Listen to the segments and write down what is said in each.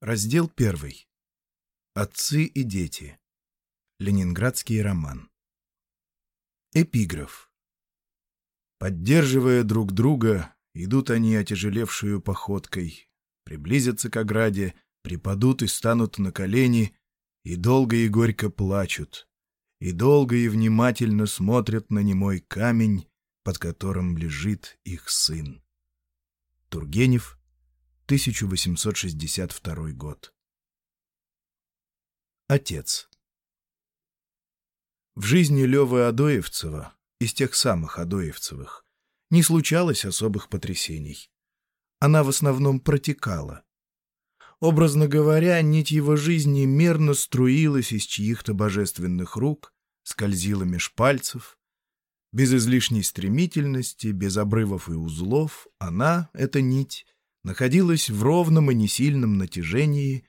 Раздел первый. Отцы и дети. Ленинградский роман. Эпиграф. Поддерживая друг друга, идут они отяжелевшую походкой, приблизятся к ограде, припадут и станут на колени, и долго и горько плачут, и долго и внимательно смотрят на немой камень, под которым лежит их сын. Тургенев, 1862 год. Отец. В жизни Левы Адоевцева, из тех самых Адоевцевых, не случалось особых потрясений. Она в основном протекала. Образно говоря, нить его жизни мерно струилась из чьих-то божественных рук, скользила меж пальцев. Без излишней стремительности, без обрывов и узлов, она, эта нить, находилась в ровном и несильном натяжении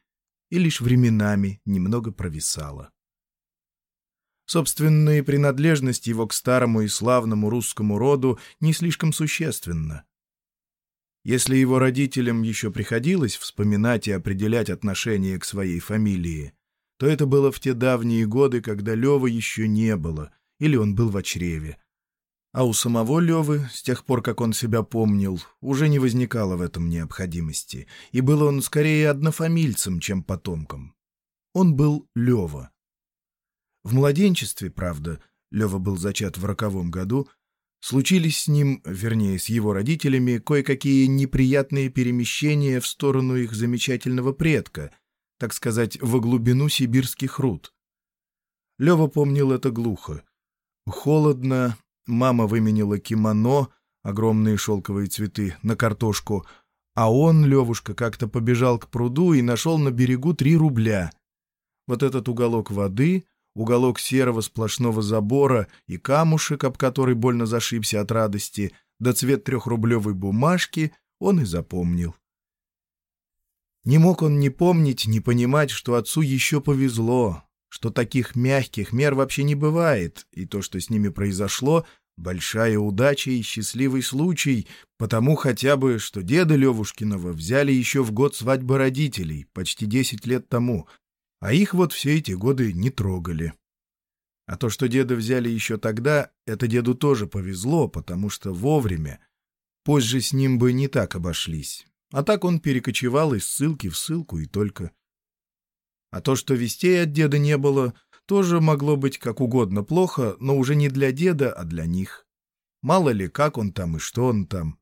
и лишь временами немного провисала. Собственная принадлежность его к старому и славному русскому роду не слишком существенна. Если его родителям еще приходилось вспоминать и определять отношение к своей фамилии, то это было в те давние годы, когда Лева еще не было, или он был в чреве, а у самого Левы, с тех пор, как он себя помнил, уже не возникало в этом необходимости, и был он скорее однофамильцем, чем потомком. Он был Лева. В младенчестве, правда, Лева был зачат в роковом году, случились с ним, вернее, с его родителями, кое-какие неприятные перемещения в сторону их замечательного предка, так сказать, во глубину сибирских руд. Лева помнил это глухо. Холодно, Мама выменила кимоно, огромные шелковые цветы, на картошку, а он, Левушка, как-то побежал к пруду и нашел на берегу три рубля. Вот этот уголок воды, уголок серого сплошного забора и камушек, об который больно зашибся от радости, да цвет трехрублевой бумажки он и запомнил. Не мог он не помнить, не понимать, что отцу еще повезло, что таких мягких мер вообще не бывает, и то, что с ними произошло, большая удача и счастливый случай, потому хотя бы, что деда Левушкиного взяли еще в год свадьбы родителей, почти десять лет тому, а их вот все эти годы не трогали. А то, что деда взяли еще тогда, это деду тоже повезло, потому что вовремя. Позже с ним бы не так обошлись. А так он перекочевал из ссылки в ссылку и только... А то, что вестей от деда не было, тоже могло быть как угодно плохо, но уже не для деда, а для них. Мало ли, как он там и что он там.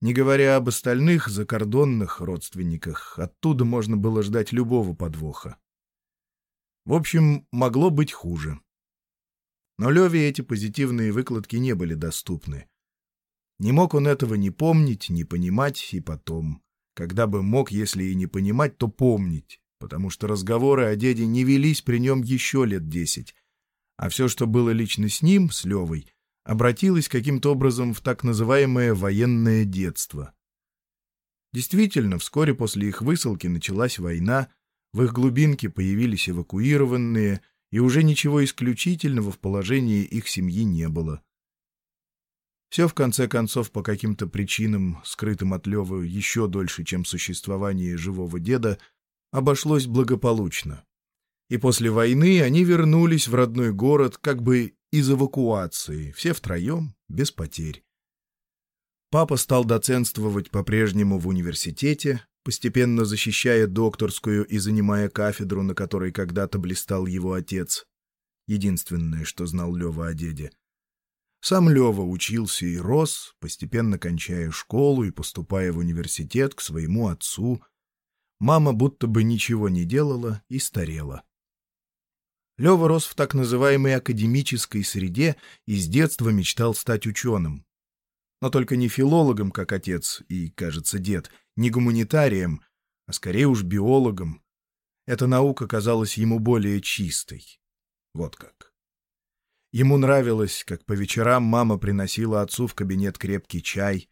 Не говоря об остальных закордонных родственниках, оттуда можно было ждать любого подвоха. В общем, могло быть хуже. Но Леве эти позитивные выкладки не были доступны. Не мог он этого не помнить, не понимать и потом. Когда бы мог, если и не понимать, то помнить потому что разговоры о деде не велись при нем еще лет десять, а все, что было лично с ним, с Левой, обратилось каким-то образом в так называемое военное детство. Действительно, вскоре после их высылки началась война, в их глубинке появились эвакуированные, и уже ничего исключительного в положении их семьи не было. Все, в конце концов, по каким-то причинам, скрытым от Левы еще дольше, чем существование живого деда, обошлось благополучно. И после войны они вернулись в родной город как бы из эвакуации, все втроем, без потерь. Папа стал доценствовать по-прежнему в университете, постепенно защищая докторскую и занимая кафедру, на которой когда-то блистал его отец. Единственное, что знал Лева о деде. Сам Лева учился и рос, постепенно кончая школу и поступая в университет к своему отцу, Мама будто бы ничего не делала и старела. Лева рос в так называемой академической среде и с детства мечтал стать ученым. Но только не филологом, как отец и, кажется, дед, не гуманитарием, а скорее уж биологом. Эта наука казалась ему более чистой. Вот как. Ему нравилось, как по вечерам мама приносила отцу в кабинет крепкий чай,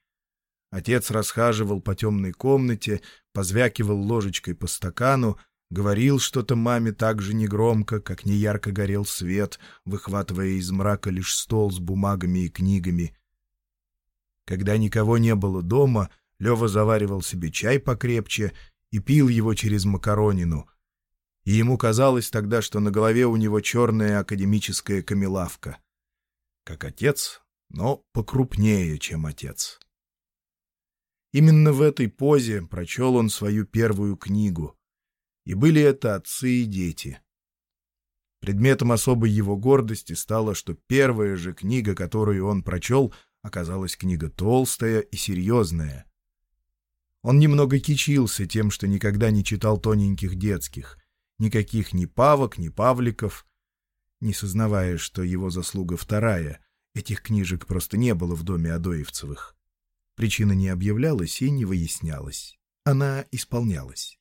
Отец расхаживал по темной комнате, позвякивал ложечкой по стакану, говорил что-то маме так же негромко, как неярко горел свет, выхватывая из мрака лишь стол с бумагами и книгами. Когда никого не было дома, Лева заваривал себе чай покрепче и пил его через макаронину, и ему казалось тогда, что на голове у него черная академическая камелавка. Как отец, но покрупнее, чем отец. Именно в этой позе прочел он свою первую книгу. И были это отцы и дети. Предметом особой его гордости стало, что первая же книга, которую он прочел, оказалась книга толстая и серьезная. Он немного кичился тем, что никогда не читал тоненьких детских, никаких ни павок, ни павликов, не сознавая, что его заслуга вторая, этих книжек просто не было в доме Адоевцевых. Причина не объявлялась и не выяснялась. Она исполнялась.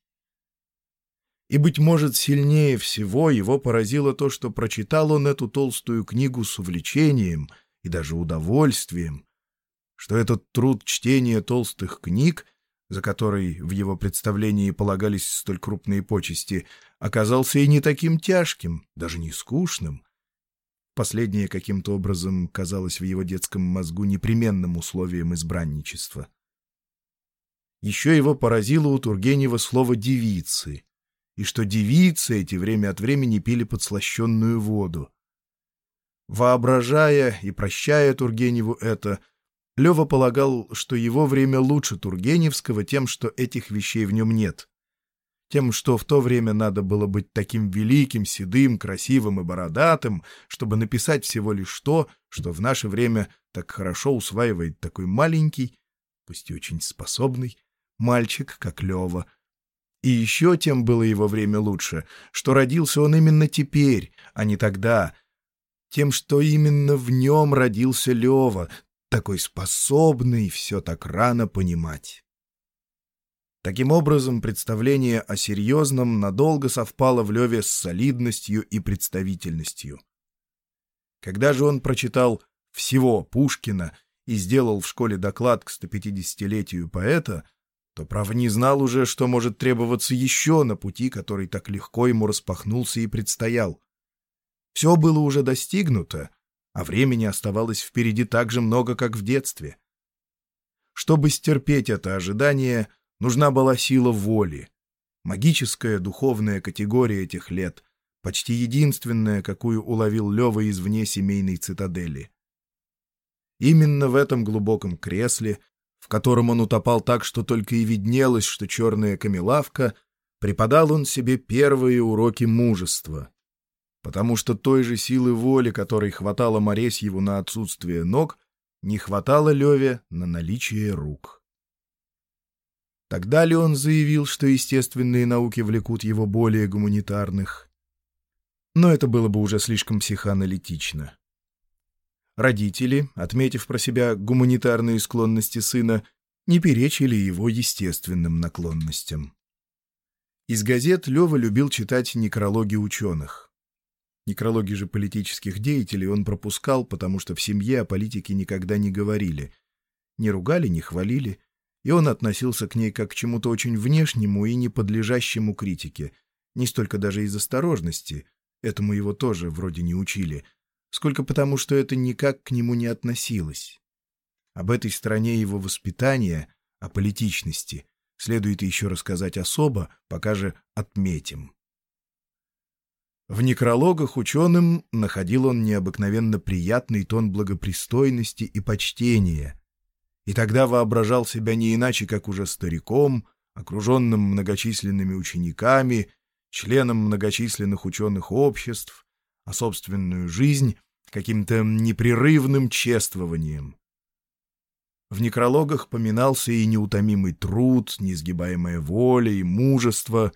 И, быть может, сильнее всего его поразило то, что прочитал он эту толстую книгу с увлечением и даже удовольствием, что этот труд чтения толстых книг за который в его представлении полагались столь крупные почести, оказался и не таким тяжким, даже не скучным. Последнее каким-то образом казалось в его детском мозгу непременным условием избранничества. Еще его поразило у Тургенева слово «девицы», и что девицы эти время от времени пили подслащенную воду. Воображая и прощая Тургеневу это, Лева полагал, что его время лучше Тургеневского тем, что этих вещей в нем нет. Тем, что в то время надо было быть таким великим, седым, красивым и бородатым, чтобы написать всего лишь то, что в наше время так хорошо усваивает такой маленький, пусть и очень способный, мальчик, как Лева. И еще тем было его время лучше, что родился он именно теперь, а не тогда, тем, что именно в нем родился Лева, такой способный все так рано понимать. Таким образом, представление о серьезном надолго совпало в Леве с солидностью и представительностью. Когда же он прочитал всего Пушкина и сделал в школе доклад к 150-летию поэта, то, право, не знал уже, что может требоваться еще на пути, который так легко ему распахнулся и предстоял. Все было уже достигнуто, а времени оставалось впереди так же много, как в детстве. Чтобы стерпеть это ожидание, нужна была сила воли, магическая духовная категория этих лет, почти единственная, какую уловил Лева из вне семейной цитадели. Именно в этом глубоком кресле, в котором он утопал так, что только и виднелось, что черная камелавка, преподал он себе первые уроки мужества, потому что той же силы воли, которой хватало Моресьеву на отсутствие ног, не хватало Леве на наличие рук. Тогда ли он заявил, что естественные науки влекут его более гуманитарных? Но это было бы уже слишком психоаналитично. Родители, отметив про себя гуманитарные склонности сына, не перечили его естественным наклонностям. Из газет Лева любил читать некрологи ученых. Некрологи же политических деятелей он пропускал, потому что в семье о политике никогда не говорили. Не ругали, не хвалили, и он относился к ней как к чему-то очень внешнему и не подлежащему критике. Не столько даже из осторожности, этому его тоже вроде не учили, сколько потому, что это никак к нему не относилось. Об этой стороне его воспитания, о политичности, следует еще рассказать особо, пока же отметим. В некрологах ученым находил он необыкновенно приятный тон благопристойности и почтения, и тогда воображал себя не иначе, как уже стариком, окруженным многочисленными учениками, членом многочисленных ученых обществ, а собственную жизнь каким-то непрерывным чествованием. В некрологах поминался и неутомимый труд, неизгибаемая воля и мужество,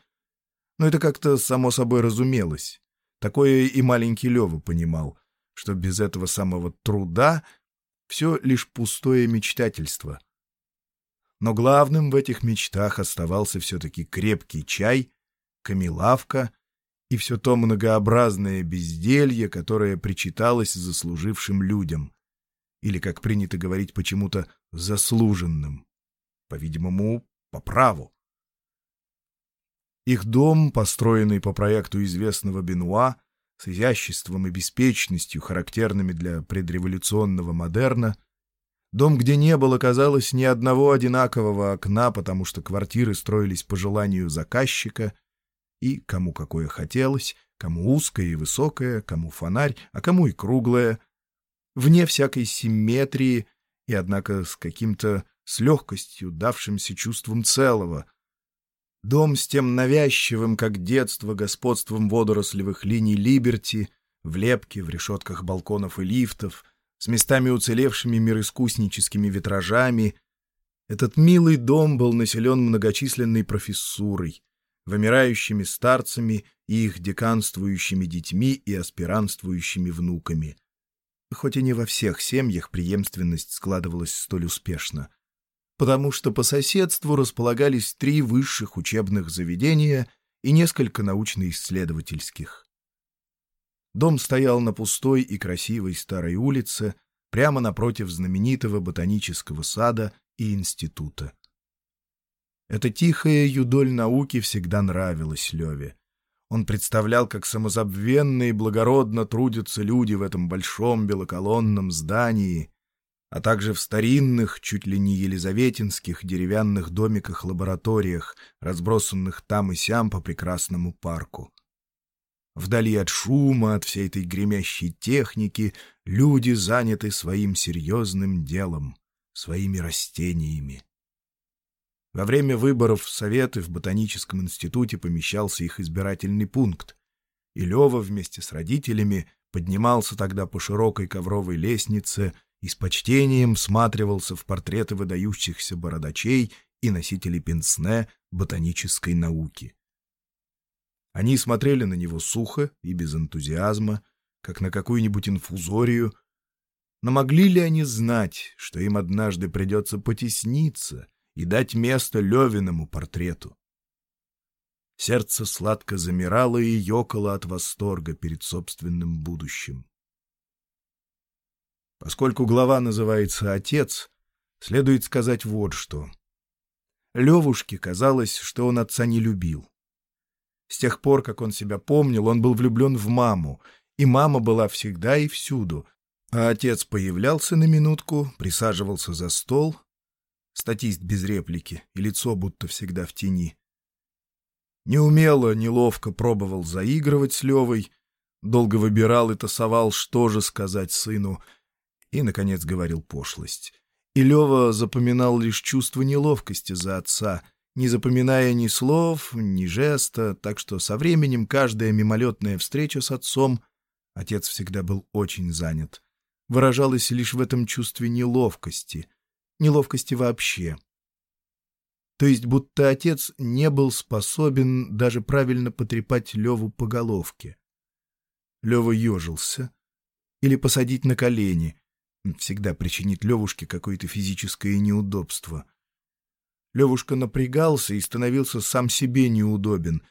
но это как-то само собой разумелось. Такое и маленький Лева понимал, что без этого самого труда все лишь пустое мечтательство. Но главным в этих мечтах оставался все-таки крепкий чай, камелавка и все то многообразное безделье, которое причиталось заслужившим людям, или, как принято говорить почему-то, заслуженным, по-видимому, по праву. Их дом, построенный по проекту известного Бенуа, с изяществом и беспечностью, характерными для предреволюционного модерна, Дом, где не было, казалось, ни одного одинакового окна, потому что квартиры строились по желанию заказчика, и кому какое хотелось, кому узкое и высокое, кому фонарь, а кому и круглое, вне всякой симметрии и, однако, с каким-то с легкостью давшимся чувством целого. Дом с тем навязчивым, как детство, господством водорослевых линий Либерти, в лепке, в решетках балконов и лифтов — с местами уцелевшими мироискусническими витражами. Этот милый дом был населен многочисленной профессурой, вымирающими старцами и их деканствующими детьми и аспирантствующими внуками. Хоть и не во всех семьях преемственность складывалась столь успешно, потому что по соседству располагались три высших учебных заведения и несколько научно-исследовательских. Дом стоял на пустой и красивой старой улице, прямо напротив знаменитого ботанического сада и института. Эта тихая юдоль науки всегда нравилась Леве. Он представлял, как самозабвенно и благородно трудятся люди в этом большом белоколонном здании, а также в старинных, чуть ли не елизаветинских деревянных домиках-лабораториях, разбросанных там и сям по прекрасному парку. Вдали от шума, от всей этой гремящей техники, люди заняты своим серьезным делом, своими растениями. Во время выборов в Советы в Ботаническом институте помещался их избирательный пункт, и Лева вместе с родителями поднимался тогда по широкой ковровой лестнице и с почтением всматривался в портреты выдающихся бородачей и носителей пенсне ботанической науки. Они смотрели на него сухо и без энтузиазма, как на какую-нибудь инфузорию. Но могли ли они знать, что им однажды придется потесниться и дать место Левиному портрету? Сердце сладко замирало и ёкало от восторга перед собственным будущим. Поскольку глава называется «Отец», следует сказать вот что. Левушке казалось, что он отца не любил. С тех пор, как он себя помнил, он был влюблен в маму, и мама была всегда и всюду, а отец появлялся на минутку, присаживался за стол, статист без реплики, и лицо будто всегда в тени. Неумело, неловко пробовал заигрывать с Левой, долго выбирал и тасовал, что же сказать сыну, и, наконец, говорил пошлость. И Лева запоминал лишь чувство неловкости за отца — не запоминая ни слов, ни жеста, так что со временем каждая мимолетная встреча с отцом, отец всегда был очень занят, выражалась лишь в этом чувстве неловкости, неловкости вообще. То есть будто отец не был способен даже правильно потрепать Леву по головке. Лева ежился. Или посадить на колени. Всегда причинит Левушке какое-то физическое неудобство — Левушка напрягался и становился сам себе неудобен.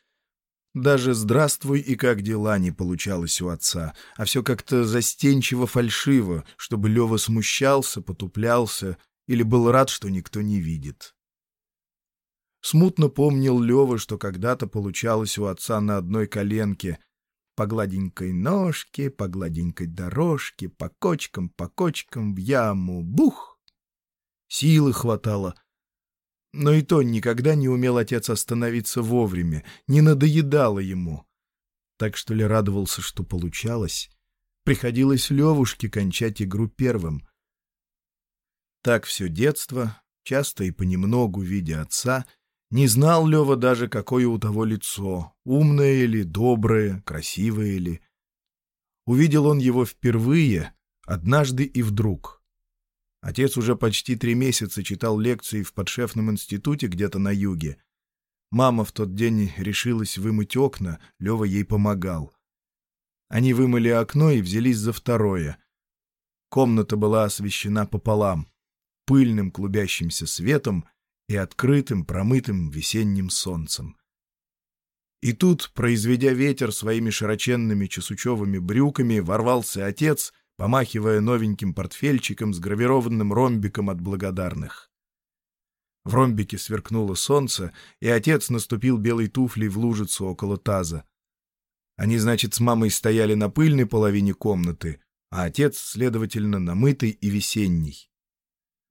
Даже «здравствуй» и «как дела» не получалось у отца, а все как-то застенчиво-фальшиво, чтобы Лева смущался, потуплялся или был рад, что никто не видит. Смутно помнил Лева, что когда-то получалось у отца на одной коленке — по гладенькой ножке, по гладенькой дорожке, по кочкам, по кочкам в яму. Бух! Силы хватало, но и то никогда не умел отец остановиться вовремя, не надоедало ему. Так что ли радовался, что получалось. Приходилось Левушке кончать игру первым. Так все детство, часто и понемногу видя отца, не знал Лева даже, какое у того лицо, умное или доброе, красивое ли. Увидел он его впервые, однажды и вдруг — Отец уже почти три месяца читал лекции в подшефном институте где-то на юге. Мама в тот день решилась вымыть окна, Лева ей помогал. Они вымыли окно и взялись за второе. Комната была освещена пополам, пыльным клубящимся светом и открытым, промытым весенним солнцем. И тут, произведя ветер своими широченными чесучевыми брюками, ворвался отец — помахивая новеньким портфельчиком с гравированным ромбиком от благодарных. В ромбике сверкнуло солнце, и отец наступил белой туфлей в лужицу около таза. Они, значит, с мамой стояли на пыльной половине комнаты, а отец, следовательно, на мытой и весенней.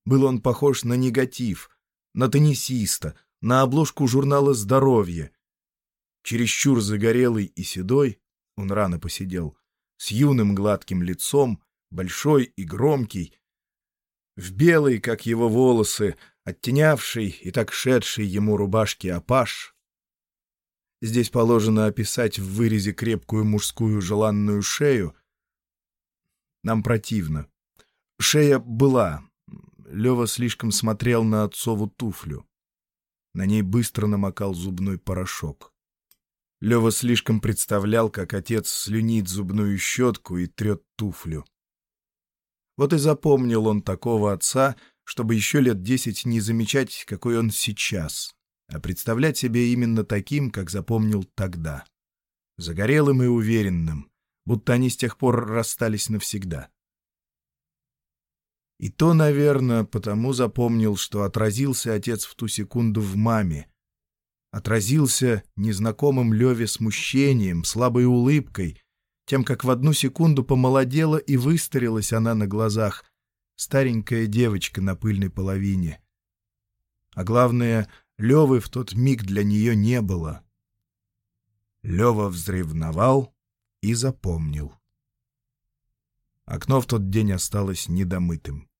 Был он похож на негатив, на теннисиста, на обложку журнала «Здоровье». Чересчур загорелый и седой, он рано посидел, с юным гладким лицом, большой и громкий, в белой, как его волосы, оттенявший и так шедший ему рубашки апаш. Здесь положено описать в вырезе крепкую мужскую желанную шею. Нам противно. Шея была. Лева слишком смотрел на отцову туфлю. На ней быстро намокал зубной порошок. Лева слишком представлял, как отец слюнит зубную щетку и трет туфлю. Вот и запомнил он такого отца, чтобы еще лет десять не замечать, какой он сейчас, а представлять себе именно таким, как запомнил тогда. Загорелым и уверенным, будто они с тех пор расстались навсегда. И то, наверное, потому запомнил, что отразился отец в ту секунду в маме. Отразился незнакомым Леве смущением, слабой улыбкой, тем, как в одну секунду помолодела и выстарилась она на глазах, старенькая девочка на пыльной половине. А главное, Левы в тот миг для нее не было. Лева взревновал и запомнил. Окно в тот день осталось недомытым.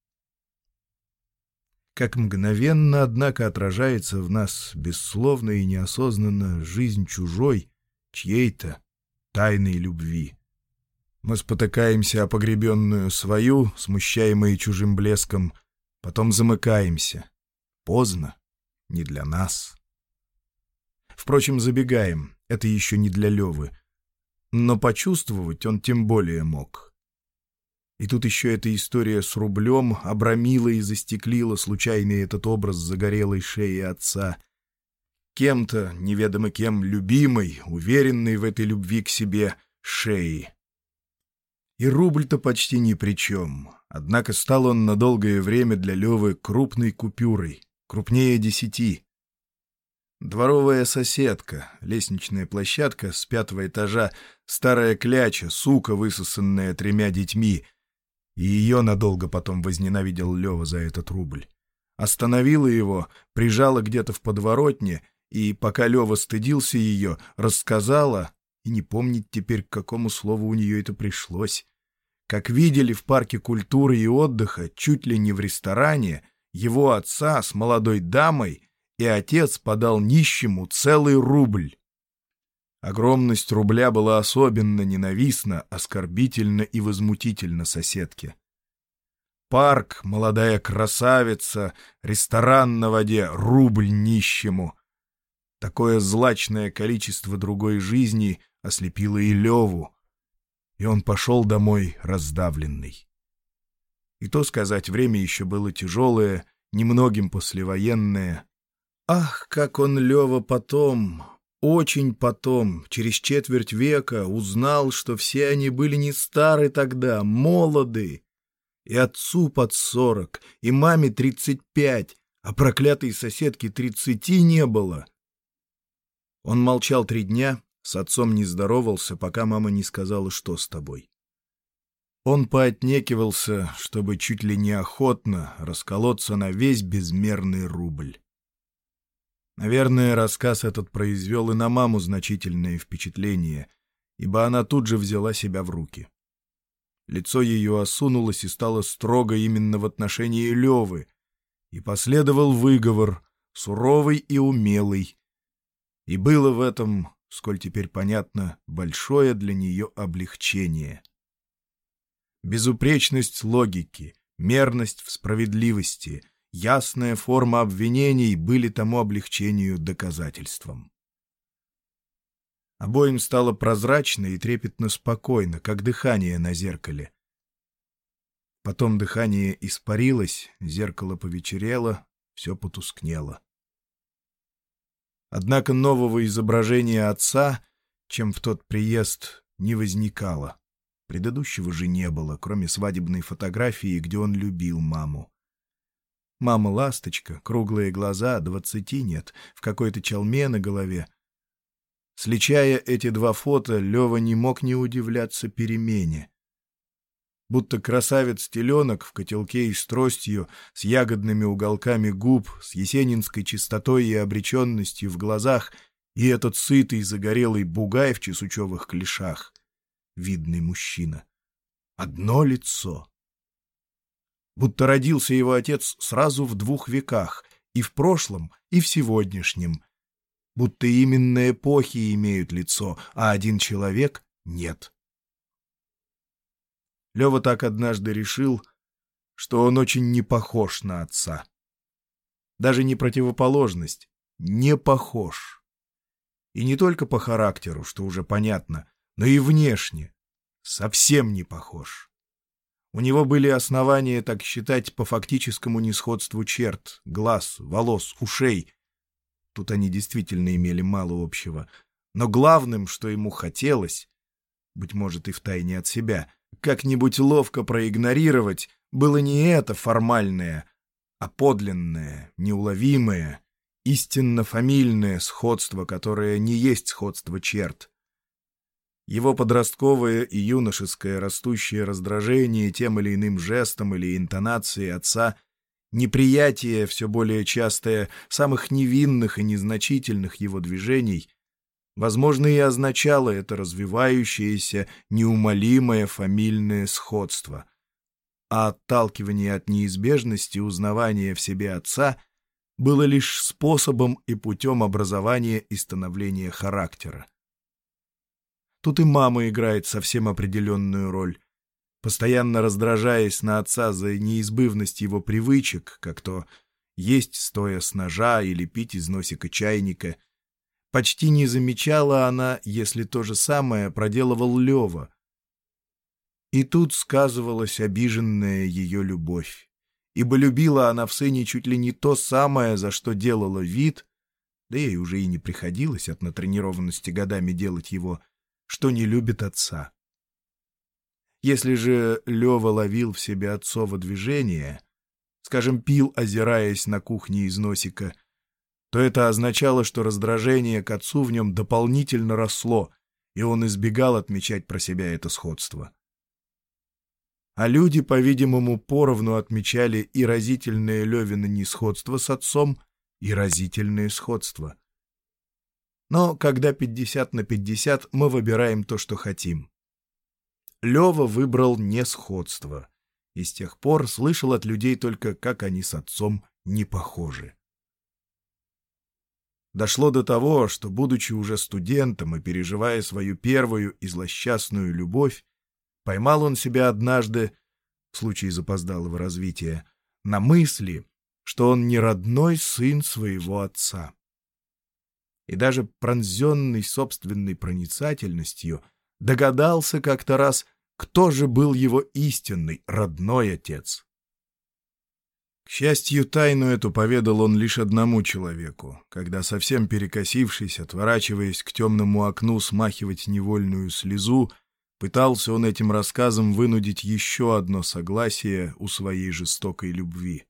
Как мгновенно, однако, отражается в нас бессловно и неосознанно жизнь чужой, чьей-то, тайной любви. Мы спотыкаемся о погребенную свою, смущаемые чужим блеском, потом замыкаемся. Поздно, не для нас. Впрочем, забегаем, это еще не для Левы. Но почувствовать он тем более мог. И тут еще эта история с рублем обрамила и застеклила случайный этот образ загорелой шеи отца — кем-то, неведомо кем, любимой, уверенной в этой любви к себе шеи. И рубль-то почти ни при чем. Однако стал он на долгое время для Левы крупной купюрой, крупнее десяти. Дворовая соседка, лестничная площадка с пятого этажа, старая кляча, сука, высосанная тремя детьми. И ее надолго потом возненавидел Лева за этот рубль. Остановила его, прижала где-то в подворотне и, пока Лева стыдился ее, рассказала, и не помнить теперь, к какому слову у нее это пришлось, как видели в парке культуры и отдыха, чуть ли не в ресторане, его отца с молодой дамой, и отец подал нищему целый рубль. Огромность рубля была особенно ненавистна, оскорбительна и возмутительна соседке. Парк, молодая красавица, ресторан на воде, рубль нищему — Такое злачное количество другой жизни ослепило и Леву, и он пошел домой раздавленный. И то сказать, время еще было тяжелое, немногим послевоенное. Ах, как он, Лева, потом, очень потом, через четверть века, узнал, что все они были не стары тогда, молоды. И отцу под сорок, и маме тридцать пять, а проклятой соседки тридцати не было. Он молчал три дня, с отцом не здоровался, пока мама не сказала, что с тобой. Он поотнекивался, чтобы чуть ли неохотно расколоться на весь безмерный рубль. Наверное, рассказ этот произвел и на маму значительное впечатление, ибо она тут же взяла себя в руки. Лицо ее осунулось и стало строго именно в отношении Левы, и последовал выговор, суровый и умелый, и было в этом, сколь теперь понятно, большое для нее облегчение. Безупречность логики, мерность в справедливости, ясная форма обвинений были тому облегчению доказательством. Обоим стало прозрачно и трепетно спокойно, как дыхание на зеркале. Потом дыхание испарилось, зеркало повечерело, все потускнело. Однако нового изображения отца, чем в тот приезд, не возникало. Предыдущего же не было, кроме свадебной фотографии, где он любил маму. Мама-ласточка, круглые глаза, двадцати нет, в какой-то чалме на голове. Сличая эти два фото, Лева не мог не удивляться перемене. будто красавец-теленок в котелке и с тростью, с ягодными уголками губ, с есенинской чистотой и обреченностью в глазах, и этот сытый загорелый бугай в чесучевых клешах. Видный мужчина. Одно лицо. Будто родился его отец сразу в двух веках, и в прошлом, и в сегодняшнем. Будто именно эпохи имеют лицо, а один человек — нет. Лева так однажды решил, что он очень не похож на отца. Даже не противоположность, не похож. И не только по характеру, что уже понятно, но и внешне. Совсем не похож. У него были основания так считать по фактическому несходству черт, глаз, волос, ушей. Тут они действительно имели мало общего. Но главным, что ему хотелось, быть может и втайне от себя, как-нибудь ловко проигнорировать, было не это формальное, а подлинное, неуловимое, истинно фамильное сходство, которое не есть сходство черт. Его подростковое и юношеское растущее раздражение тем или иным жестом или интонацией отца, неприятие все более частое самых невинных и незначительных его движений, возможно, и означало это развивающееся, неумолимое фамильное сходство. А отталкивание от неизбежности узнавания в себе отца было лишь способом и путем образования и становления характера. Тут и мама играет совсем определенную роль. Постоянно раздражаясь на отца за неизбывность его привычек, как то есть стоя с ножа или пить из носика чайника, почти не замечала она, если то же самое проделывал Лева. И тут сказывалась обиженная ее любовь. Ибо любила она в сыне чуть ли не то самое, за что делала вид, да ей уже и не приходилось от натренированности годами делать его — что не любит отца. Если же Лева ловил в себе отцово движение, скажем, пил, озираясь на кухне из носика, то это означало, что раздражение к отцу в нем дополнительно росло, и он избегал отмечать про себя это сходство. А люди, по-видимому, поровну отмечали и разительное Левина несходство с отцом, и разительное сходство. Но когда 50 на 50, мы выбираем то, что хотим. Лева выбрал несходство. И с тех пор слышал от людей только, как они с отцом не похожи. Дошло до того, что, будучи уже студентом и переживая свою первую и злосчастную любовь, поймал он себя однажды, в случае запоздалого развития, на мысли, что он не родной сын своего отца и даже пронзенный собственной проницательностью догадался как-то раз, кто же был его истинный родной отец. К счастью, тайну эту поведал он лишь одному человеку, когда, совсем перекосившись, отворачиваясь к темному окну смахивать невольную слезу, пытался он этим рассказом вынудить еще одно согласие у своей жестокой любви.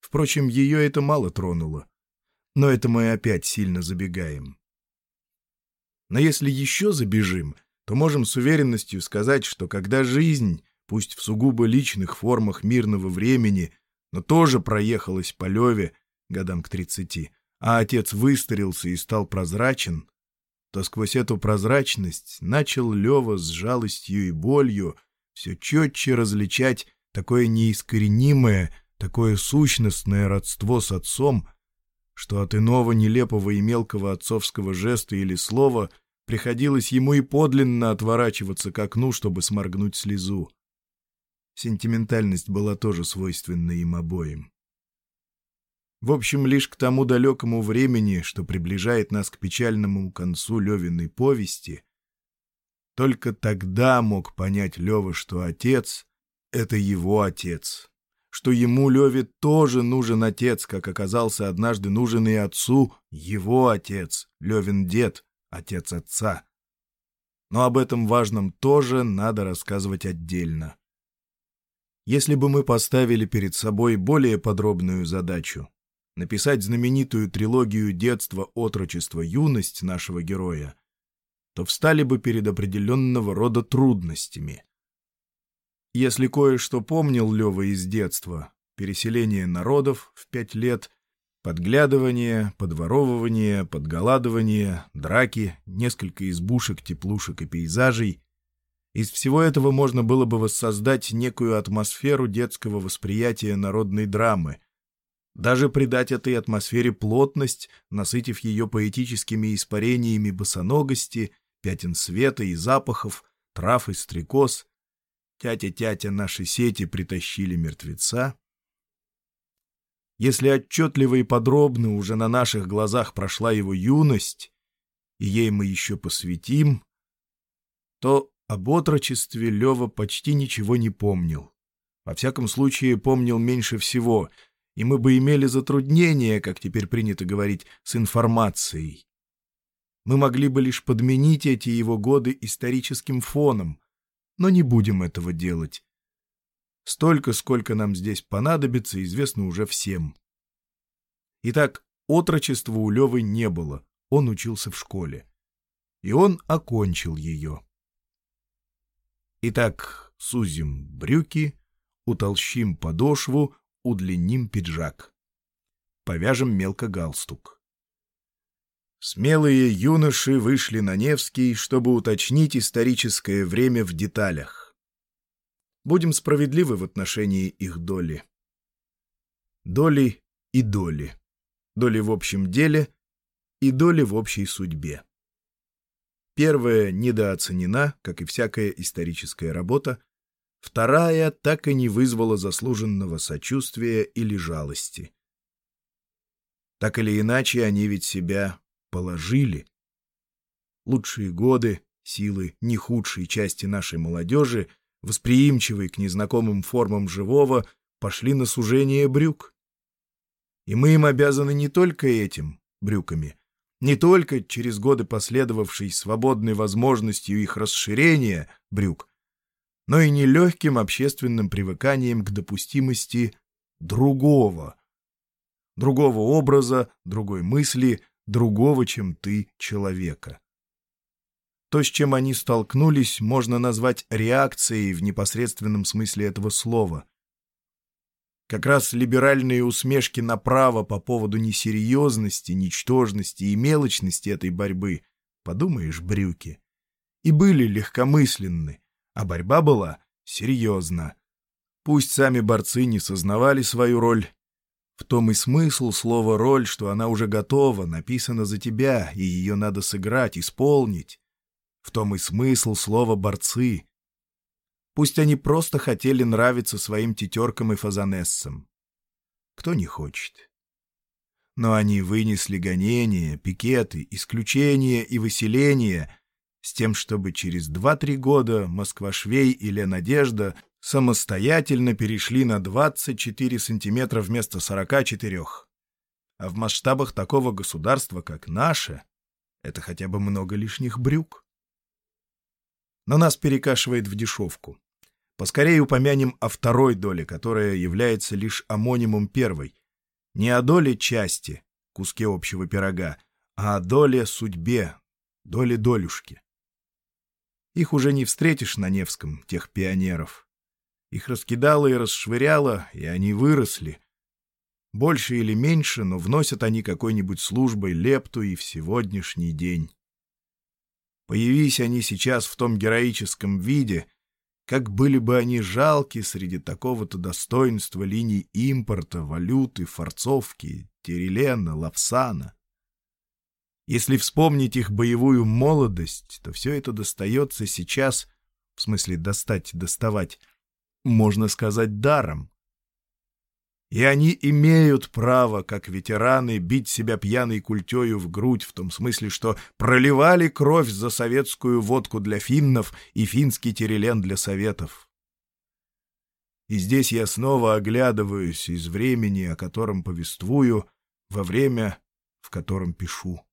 Впрочем, ее это мало тронуло. Но это мы опять сильно забегаем. Но если еще забежим, то можем с уверенностью сказать, что когда жизнь, пусть в сугубо личных формах мирного времени, но тоже проехалась по Леве годам к тридцати, а отец выстарился и стал прозрачен, то сквозь эту прозрачность начал Лева с жалостью и болью все четче различать такое неискоренимое, такое сущностное родство с отцом, что от иного нелепого и мелкого отцовского жеста или слова приходилось ему и подлинно отворачиваться к окну, чтобы сморгнуть слезу. Сентиментальность была тоже свойственна им обоим. В общем, лишь к тому далекому времени, что приближает нас к печальному концу Левиной повести, только тогда мог понять Лева, что отец — это его отец, что ему, Леве, тоже нужен отец, как оказался однажды нужен и отцу его отец, Левин дед, отец отца. Но об этом важном тоже надо рассказывать отдельно. Если бы мы поставили перед собой более подробную задачу — написать знаменитую трилогию детства, отрочества, юность нашего героя, то встали бы перед определенного рода трудностями. Если кое-что помнил Лева из детства, переселение народов в пять лет, подглядывание, подворовывание, подголадывание, драки, несколько избушек, теплушек и пейзажей — из всего этого можно было бы воссоздать некую атмосферу детского восприятия народной драмы, даже придать этой атмосфере плотность, насытив ее поэтическими испарениями босоногости, пятен света и запахов, трав и стрекоз. Тятя-тятя наши сети притащили мертвеца. Если отчетливо и подробно уже на наших глазах прошла его юность, и ей мы еще посвятим, то об отрочестве Лева почти ничего не помнил. Во всяком случае, помнил меньше всего, и мы бы имели затруднения, как теперь принято говорить, с информацией. Мы могли бы лишь подменить эти его годы историческим фоном, но не будем этого делать. Столько, сколько нам здесь понадобится, известно уже всем. Итак, отрочества у Левы не было, он учился в школе. И он окончил ее. Итак, сузим брюки, утолщим подошву, удлиним пиджак. Повяжем мелко галстук. Смелые юноши вышли на Невский, чтобы уточнить историческое время в деталях. Будем справедливы в отношении их доли. Доли и доли. Доли в общем деле и доли в общей судьбе. Первая недооценена, как и всякая историческая работа, вторая так и не вызвала заслуженного сочувствия или жалости. Так или иначе, они ведь себя положили. Лучшие годы, силы не худшей части нашей молодежи, восприимчивые к незнакомым формам живого, пошли на сужение брюк. И мы им обязаны не только этим, брюками, не только через годы последовавшей свободной возможностью их расширения брюк, но и нелегким общественным привыканием к допустимости другого, другого образа, другой мысли, другого, чем ты, человека. То, с чем они столкнулись, можно назвать реакцией в непосредственном смысле этого слова. Как раз либеральные усмешки направо по поводу несерьезности, ничтожности и мелочности этой борьбы, подумаешь, брюки, и были легкомысленны, а борьба была серьезна. Пусть сами борцы не сознавали свою роль. В том и смысл слова «роль», что она уже готова, написана за тебя, и ее надо сыграть, исполнить. В том и смысл слова «борцы», Пусть они просто хотели нравиться своим тетеркам и фазанессам. Кто не хочет. Но они вынесли гонения, пикеты, исключения и выселения с тем, чтобы через два-три года Москва-Швей и Ленадежда самостоятельно перешли на 24 сантиметра вместо 44. А в масштабах такого государства, как наше, это хотя бы много лишних брюк. Но нас перекашивает в дешевку. Поскорее упомянем о второй доле, которая является лишь амонимом первой. Не о доле части, куске общего пирога, а о доле судьбе, доле долюшки. Их уже не встретишь на Невском, тех пионеров. Их раскидало и расшвыряло, и они выросли. Больше или меньше, но вносят они какой-нибудь службой лепту и в сегодняшний день. Появись они сейчас в том героическом виде — как были бы они жалки среди такого-то достоинства линий импорта, валюты, форцовки, терелена, лапсана. Если вспомнить их боевую молодость, то все это достается сейчас, в смысле достать, доставать, можно сказать, даром. И они имеют право, как ветераны, бить себя пьяной культёю в грудь, в том смысле, что проливали кровь за советскую водку для финнов и финский терелен для советов. И здесь я снова оглядываюсь из времени, о котором повествую, во время, в котором пишу.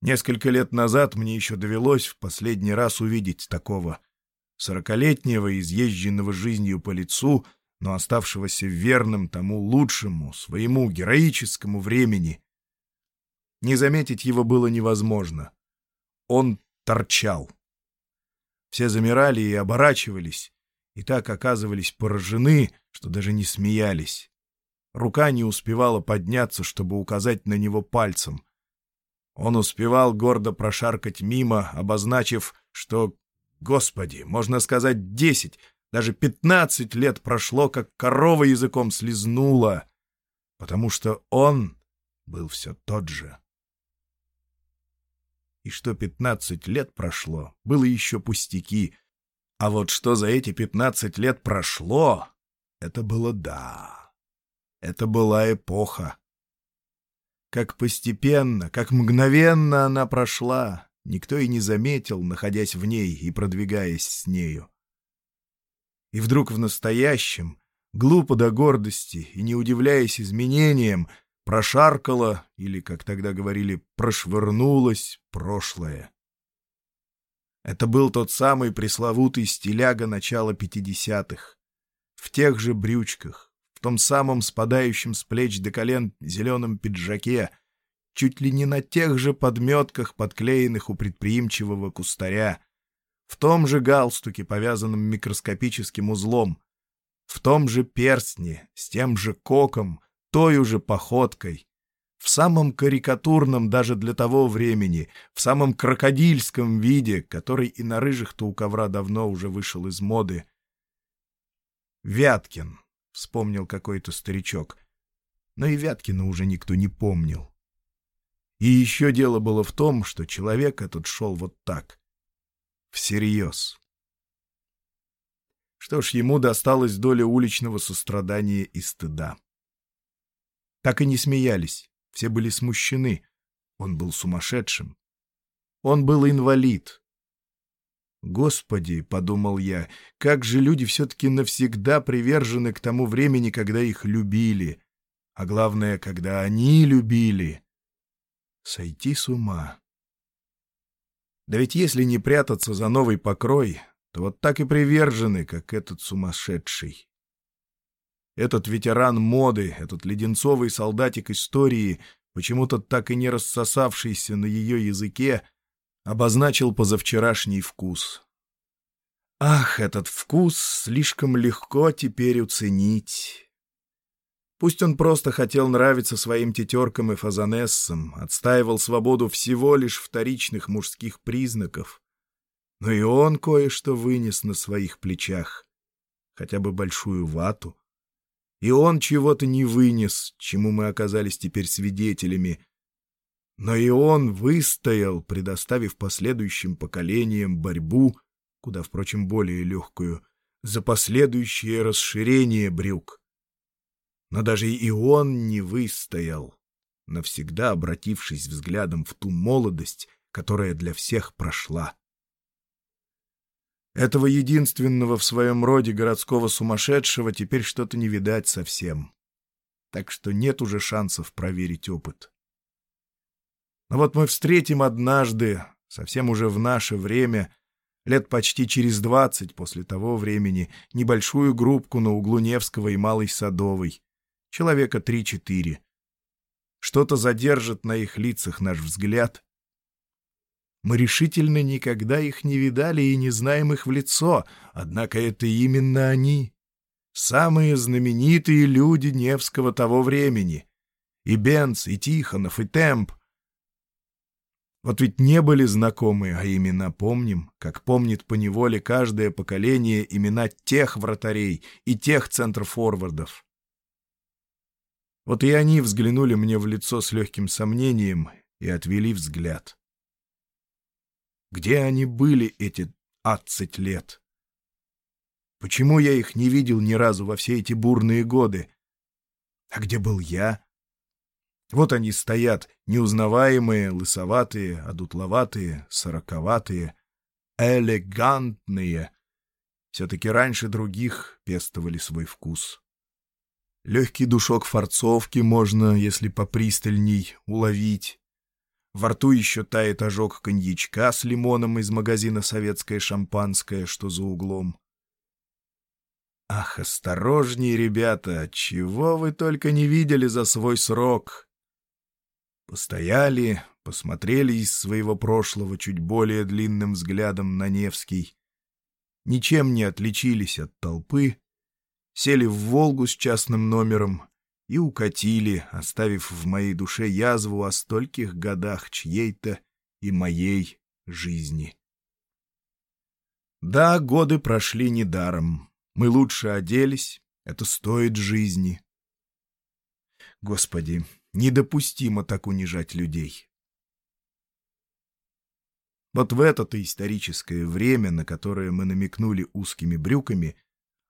Несколько лет назад мне еще довелось в последний раз увидеть такого сорокалетнего, изъезженного жизнью по лицу — но оставшегося верным тому лучшему, своему героическому времени. Не заметить его было невозможно. Он торчал. Все замирали и оборачивались, и так оказывались поражены, что даже не смеялись. Рука не успевала подняться, чтобы указать на него пальцем. Он успевал гордо прошаркать мимо, обозначив, что, господи, можно сказать, десять, даже пятнадцать лет прошло, как корова языком слезнула, потому что он был все тот же. И что пятнадцать лет прошло, было еще пустяки, а вот что за эти пятнадцать лет прошло, это было да. Это была эпоха. Как постепенно, как мгновенно она прошла, никто и не заметил, находясь в ней и продвигаясь с нею. И вдруг в настоящем, глупо до гордости и не удивляясь изменениям, прошаркало, или, как тогда говорили, прошвырнулось прошлое. Это был тот самый пресловутый стиляга начала пятидесятых. В тех же брючках, в том самом спадающем с плеч до колен зеленом пиджаке, чуть ли не на тех же подметках, подклеенных у предприимчивого кустаря, в том же галстуке, повязанном микроскопическим узлом, в том же перстне, с тем же коком, той уже походкой, в самом карикатурном даже для того времени, в самом крокодильском виде, который и на рыжих-то у ковра давно уже вышел из моды. «Вяткин», — вспомнил какой-то старичок, но и Вяткина уже никто не помнил. И еще дело было в том, что человек этот шел вот так, всерьез. Что ж, ему досталась доля уличного сострадания и стыда. Так и не смеялись, все были смущены. Он был сумасшедшим. Он был инвалид. «Господи», — подумал я, — «как же люди все-таки навсегда привержены к тому времени, когда их любили, а главное, когда они любили. Сойти с ума». Да ведь если не прятаться за новый покрой, то вот так и привержены, как этот сумасшедший. Этот ветеран моды, этот леденцовый солдатик истории, почему-то так и не рассосавшийся на ее языке, обозначил позавчерашний вкус. Ах, этот вкус слишком легко теперь уценить. Пусть он просто хотел нравиться своим тетеркам и фазанессам, отстаивал свободу всего лишь вторичных мужских признаков. Но и он кое-что вынес на своих плечах, хотя бы большую вату. И он чего-то не вынес, чему мы оказались теперь свидетелями. Но и он выстоял, предоставив последующим поколениям борьбу, куда, впрочем, более легкую, за последующее расширение брюк. Но даже и он не выстоял, навсегда обратившись взглядом в ту молодость, которая для всех прошла. Этого единственного в своем роде городского сумасшедшего теперь что-то не видать совсем. Так что нет уже шансов проверить опыт. Но вот мы встретим однажды, совсем уже в наше время, лет почти через двадцать после того времени, небольшую группку на углу Невского и Малой Садовой, человека три-четыре. Что-то задержит на их лицах наш взгляд. Мы решительно никогда их не видали и не знаем их в лицо, однако это именно они. Самые знаменитые люди Невского того времени. И Бенц, и Тихонов, и Темп. Вот ведь не были знакомы, а имена помним, как помнит по неволе каждое поколение имена тех вратарей и тех центрфорвардов. Вот и они взглянули мне в лицо с легким сомнением и отвели взгляд. Где они были эти двадцать лет? Почему я их не видел ни разу во все эти бурные годы? А где был я? Вот они стоят, неузнаваемые, лысоватые, одутловатые, сороковатые, элегантные. Все-таки раньше других пестовали свой вкус. Легкий душок форцовки можно, если попристальней, уловить. Во рту еще тает ожог коньячка с лимоном из магазина «Советское шампанское», что за углом. Ах, осторожней, ребята, чего вы только не видели за свой срок. Постояли, посмотрели из своего прошлого чуть более длинным взглядом на Невский, ничем не отличились от толпы, сели в «Волгу» с частным номером и укатили, оставив в моей душе язву о стольких годах чьей-то и моей жизни. Да, годы прошли недаром. Мы лучше оделись, это стоит жизни. Господи, недопустимо так унижать людей. Вот в это-то историческое время, на которое мы намекнули узкими брюками,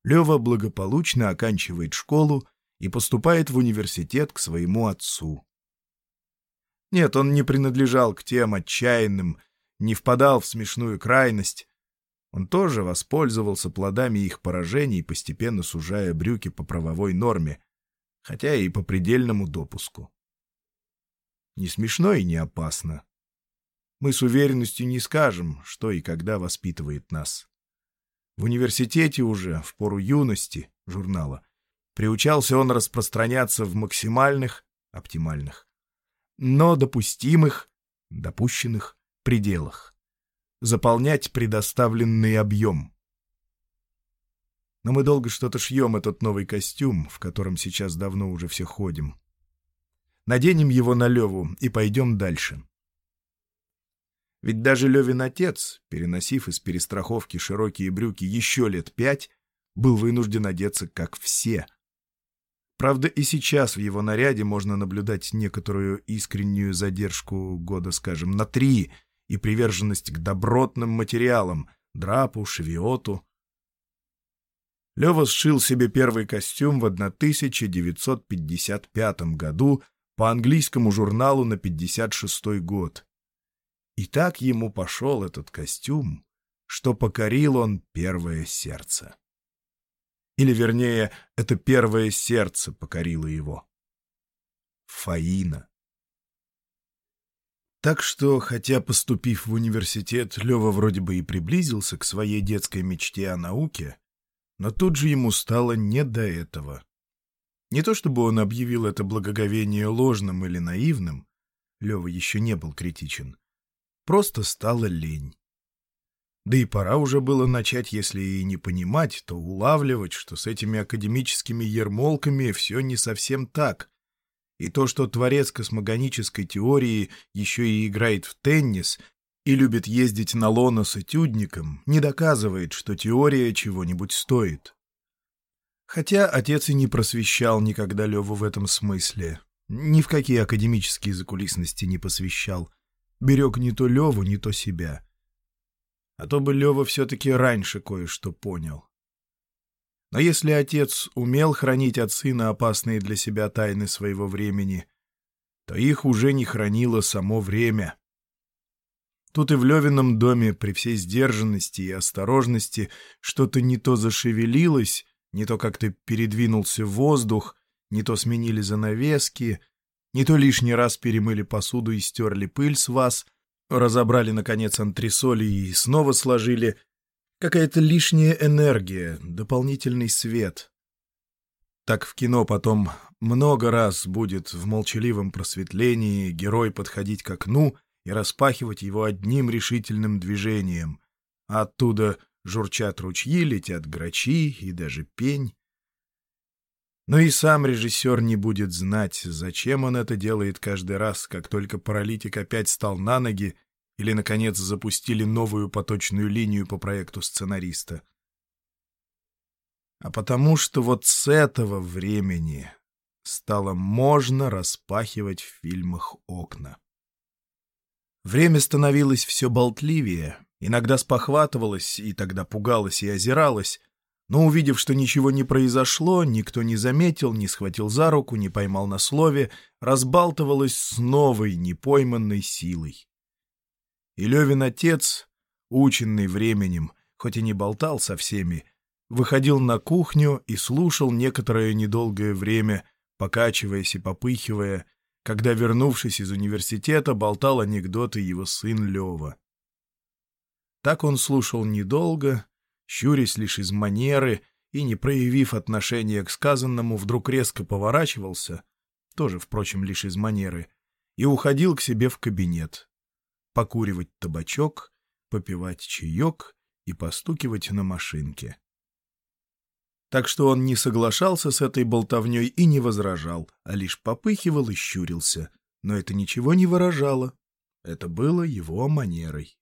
Лева благополучно оканчивает школу и поступает в университет к своему отцу. Нет, он не принадлежал к тем отчаянным, не впадал в смешную крайность. Он тоже воспользовался плодами их поражений, постепенно сужая брюки по правовой норме, хотя и по предельному допуску. Не смешно и не опасно. Мы с уверенностью не скажем, что и когда воспитывает нас. В университете уже, в пору юности, журнала, приучался он распространяться в максимальных, оптимальных, но допустимых, допущенных пределах. Заполнять предоставленный объем. Но мы долго что-то шьем этот новый костюм, в котором сейчас давно уже все ходим. Наденем его на Леву и пойдем дальше. Ведь даже Левин отец, переносив из перестраховки широкие брюки еще лет пять, был вынужден одеться как все. Правда, и сейчас в его наряде можно наблюдать некоторую искреннюю задержку года, скажем, на три и приверженность к добротным материалам — драпу, шевиоту. Лева сшил себе первый костюм в 1955 году по английскому журналу на 56 год. И так ему пошел этот костюм, что покорил он первое сердце. Или, вернее, это первое сердце покорило его. Фаина. Так что, хотя, поступив в университет, Лева вроде бы и приблизился к своей детской мечте о науке, но тут же ему стало не до этого. Не то чтобы он объявил это благоговение ложным или наивным, Лева еще не был критичен, Просто стало лень. Да и пора уже было начать, если и не понимать, то улавливать, что с этими академическими ермолками все не совсем так. И то, что творец космогонической теории еще и играет в теннис и любит ездить на лоно с этюдником, не доказывает, что теория чего-нибудь стоит. Хотя отец и не просвещал никогда Леву в этом смысле. Ни в какие академические закулисности не посвящал берег не то Леву, не то себя. А то бы Лева все-таки раньше кое-что понял. Но если отец умел хранить от сына опасные для себя тайны своего времени, то их уже не хранило само время. Тут и в Левином доме при всей сдержанности и осторожности что-то не то зашевелилось, не то как-то передвинулся воздух, не то сменили занавески, не то лишний раз перемыли посуду и стерли пыль с вас, разобрали, наконец, антресоли и снова сложили. Какая-то лишняя энергия, дополнительный свет. Так в кино потом много раз будет в молчаливом просветлении герой подходить к окну и распахивать его одним решительным движением, а оттуда журчат ручьи, летят грачи и даже пень. Но и сам режиссер не будет знать, зачем он это делает каждый раз, как только паралитик опять стал на ноги или, наконец, запустили новую поточную линию по проекту сценариста. А потому что вот с этого времени стало можно распахивать в фильмах окна. Время становилось все болтливее, иногда спохватывалось и тогда пугалось и озиралось, но, увидев, что ничего не произошло, никто не заметил, не схватил за руку, не поймал на слове, разбалтывалась с новой, непойманной силой. И Левин отец, ученный временем, хоть и не болтал со всеми, выходил на кухню и слушал некоторое недолгое время, покачиваясь и попыхивая, когда, вернувшись из университета, болтал анекдоты его сын Лева. Так он слушал недолго, щурясь лишь из манеры и, не проявив отношения к сказанному, вдруг резко поворачивался, тоже, впрочем, лишь из манеры, и уходил к себе в кабинет. Покуривать табачок, попивать чаек и постукивать на машинке. Так что он не соглашался с этой болтовней и не возражал, а лишь попыхивал и щурился. Но это ничего не выражало. Это было его манерой.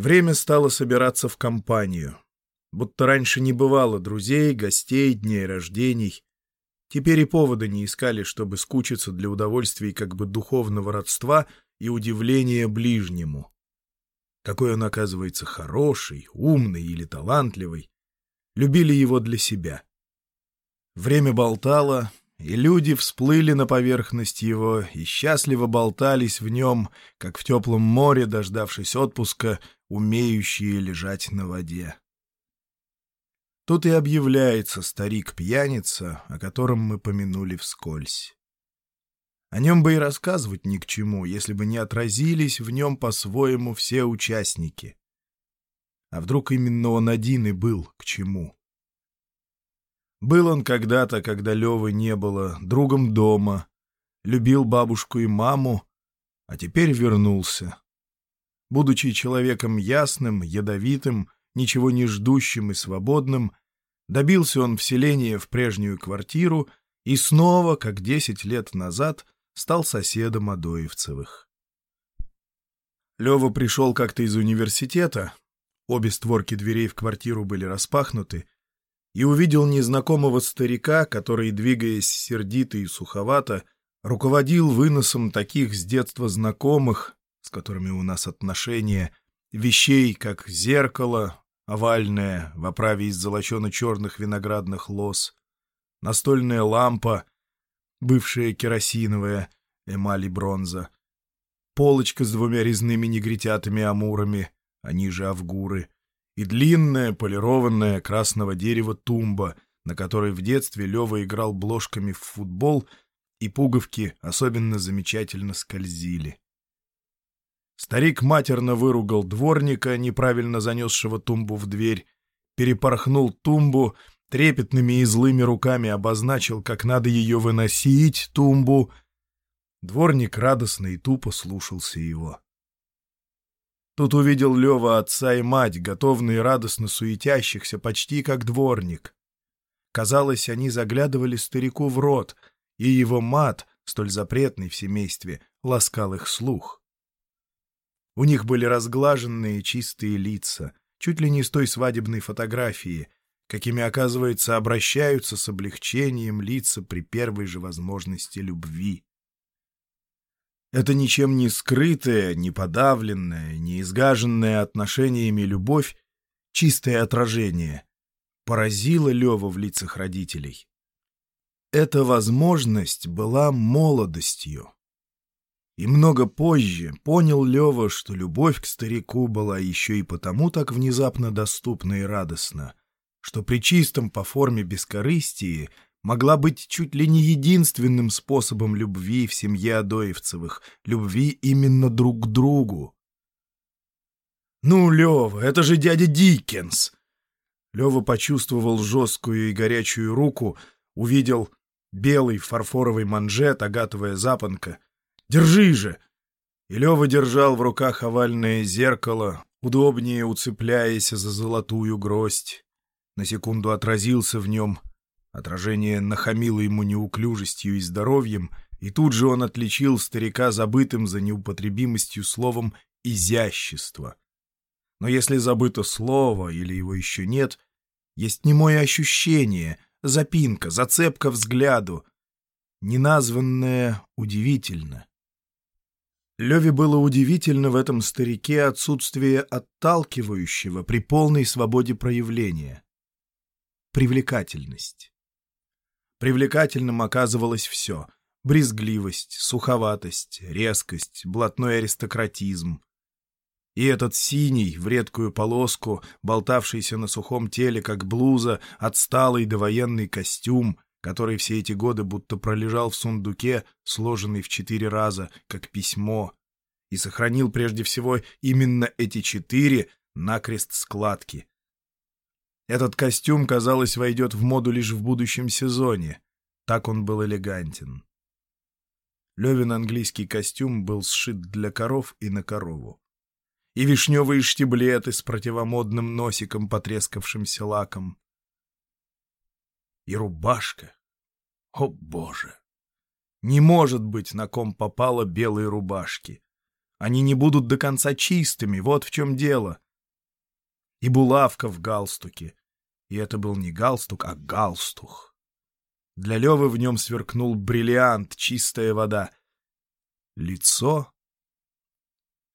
Время стало собираться в компанию. Будто раньше не бывало друзей, гостей, дней рождений. Теперь и повода не искали, чтобы скучиться для удовольствия как бы духовного родства и удивления ближнему. Какой он, оказывается, хороший, умный или талантливый. Любили его для себя. Время болтало, и люди всплыли на поверхность его и счастливо болтались в нем, как в теплом море, дождавшись отпуска, умеющие лежать на воде. Тут и объявляется старик-пьяница, о котором мы помянули вскользь. О нем бы и рассказывать ни к чему, если бы не отразились в нем по-своему все участники. А вдруг именно он один и был к чему? Был он когда-то, когда Левы не было, другом дома, любил бабушку и маму, а теперь вернулся. Будучи человеком ясным, ядовитым, ничего не ждущим и свободным, Добился он вселения в прежнюю квартиру и снова, как десять лет назад, стал соседом Адоевцевых. Лева пришел как-то из университета, обе створки дверей в квартиру были распахнуты, и увидел незнакомого старика, который, двигаясь сердито и суховато, руководил выносом таких с детства знакомых, с которыми у нас отношения, вещей, как зеркало, овальная, в оправе из золочено-черных виноградных лоз, настольная лампа, бывшая керосиновая, эмаль и бронза, полочка с двумя резными негритятами-амурами, они же авгуры, и длинная полированная красного дерева тумба, на которой в детстве Лева играл бложками в футбол, и пуговки особенно замечательно скользили. Старик матерно выругал дворника, неправильно занесшего тумбу в дверь, перепорхнул тумбу, трепетными и злыми руками обозначил, как надо ее выносить, тумбу. Дворник радостно и тупо слушался его. Тут увидел Лева отца и мать, готовные радостно суетящихся, почти как дворник. Казалось, они заглядывали старику в рот, и его мат, столь запретный в семействе, ласкал их слух. У них были разглаженные чистые лица, чуть ли не с той свадебной фотографии, какими, оказывается, обращаются с облегчением лица при первой же возможности любви. Это ничем не скрытая, не подавленная, не изгаженная отношениями любовь, чистое отражение, поразило Лева в лицах родителей. Эта возможность была молодостью. И много позже понял Лева, что любовь к старику была еще и потому так внезапно доступна и радостна, что при чистом по форме бескорыстии могла быть чуть ли не единственным способом любви в семье Адоевцевых, любви именно друг к другу. «Ну, Лева, это же дядя Диккенс!» Лева почувствовал жесткую и горячую руку, увидел белый фарфоровый манжет, агатовая запонка — Держи же!» И Лева держал в руках овальное зеркало, удобнее уцепляясь за золотую гроздь. На секунду отразился в нем. Отражение нахамило ему неуклюжестью и здоровьем, и тут же он отличил старика забытым за неупотребимостью словом «изящество». Но если забыто слово или его еще нет, есть немое ощущение, запинка, зацепка взгляду. Неназванное удивительно. Леве было удивительно в этом старике отсутствие отталкивающего при полной свободе проявления. Привлекательность. Привлекательным оказывалось все — брезгливость, суховатость, резкость, блатной аристократизм. И этот синий, в редкую полоску, болтавшийся на сухом теле, как блуза, отсталый довоенный костюм — который все эти годы будто пролежал в сундуке, сложенный в четыре раза, как письмо, и сохранил прежде всего именно эти четыре накрест складки. Этот костюм, казалось, войдет в моду лишь в будущем сезоне. Так он был элегантен. Левин английский костюм был сшит для коров и на корову. и вишневые штиблеты с противомодным носиком, потрескавшимся лаком. И рубашка. О, Боже! Не может быть, на ком попало белые рубашки. Они не будут до конца чистыми, вот в чем дело. И булавка в галстуке. И это был не галстук, а галстух. Для Левы в нем сверкнул бриллиант, чистая вода. Лицо?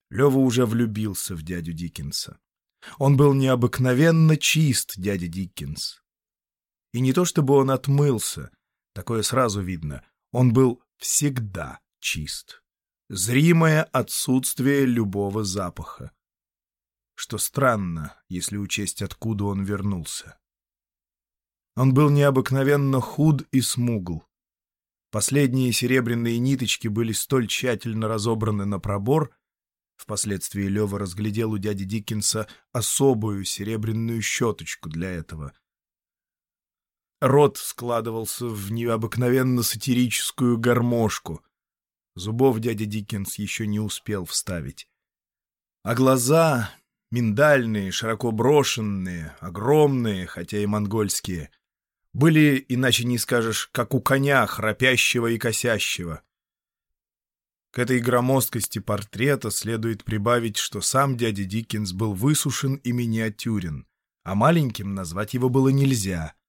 Лева уже влюбился в дядю Диккенса. Он был необыкновенно чист, дядя Диккенс. И не то чтобы он отмылся, такое сразу видно, он был всегда чист. Зримое отсутствие любого запаха. Что странно, если учесть, откуда он вернулся. Он был необыкновенно худ и смугл. Последние серебряные ниточки были столь тщательно разобраны на пробор, впоследствии Лева разглядел у дяди Диккенса особую серебряную щеточку для этого — Рот складывался в необыкновенно сатирическую гармошку. Зубов дядя Диккенс еще не успел вставить. А глаза, миндальные, широко брошенные, огромные, хотя и монгольские, были, иначе не скажешь, как у коня, храпящего и косящего. К этой громоздкости портрета следует прибавить, что сам дядя Диккенс был высушен и миниатюрен, а маленьким назвать его было нельзя —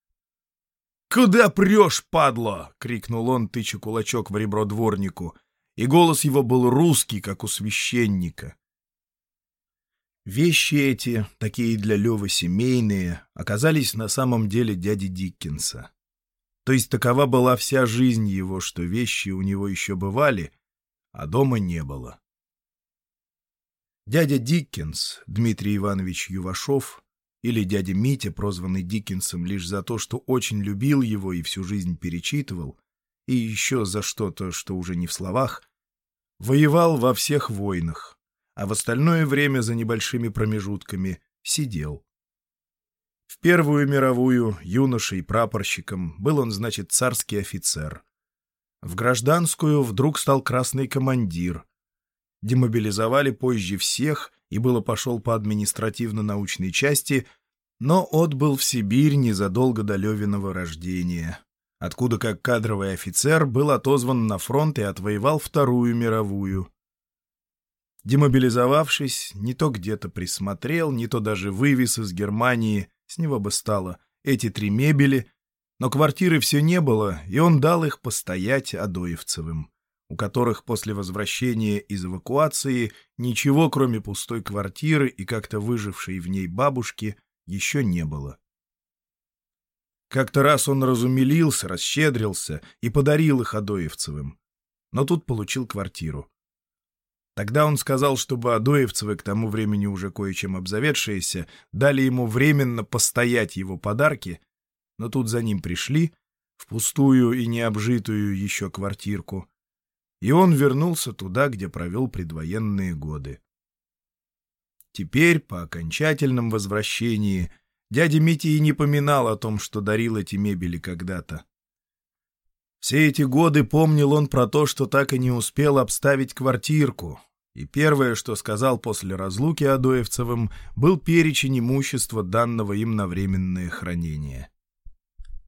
«Куда прешь, падла?» — крикнул он, тыча кулачок в ребро дворнику, и голос его был русский, как у священника. Вещи эти, такие для Левы семейные, оказались на самом деле дяди Диккенса. То есть такова была вся жизнь его, что вещи у него еще бывали, а дома не было. Дядя Диккенс, Дмитрий Иванович Ювашов, или дядя Митя, прозванный Диккенсом лишь за то, что очень любил его и всю жизнь перечитывал, и еще за что-то, что уже не в словах, воевал во всех войнах, а в остальное время за небольшими промежутками сидел. В Первую мировую юношей прапорщиком был он, значит, царский офицер. В гражданскую вдруг стал красный командир. Демобилизовали позже всех и было пошел по административно-научной части, но отбыл в Сибирь незадолго до Левиного рождения, откуда как кадровый офицер был отозван на фронт и отвоевал Вторую мировую. Демобилизовавшись, не то где-то присмотрел, не то даже вывез из Германии, с него бы стало, эти три мебели, но квартиры все не было, и он дал их постоять Адоевцевым у которых после возвращения из эвакуации ничего, кроме пустой квартиры и как-то выжившей в ней бабушки, еще не было. Как-то раз он разумелился, расщедрился и подарил их Адоевцевым, но тут получил квартиру. Тогда он сказал, чтобы Адоевцевы, к тому времени уже кое-чем обзаведшиеся, дали ему временно постоять его подарки, но тут за ним пришли, в пустую и необжитую еще квартирку, и он вернулся туда, где провел предвоенные годы. Теперь, по окончательном возвращении, дядя Митя и не поминал о том, что дарил эти мебели когда-то. Все эти годы помнил он про то, что так и не успел обставить квартирку, и первое, что сказал после разлуки Адоевцевым, был перечень имущества, данного им на временное хранение.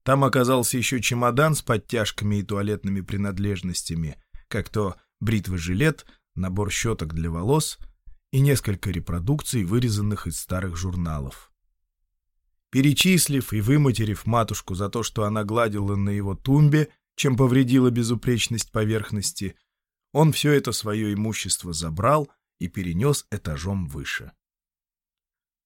Там оказался еще чемодан с подтяжками и туалетными принадлежностями — как то бритвы-жилет, набор щеток для волос и несколько репродукций, вырезанных из старых журналов. Перечислив и выматерив матушку за то, что она гладила на его тумбе, чем повредила безупречность поверхности, он все это свое имущество забрал и перенес этажом выше.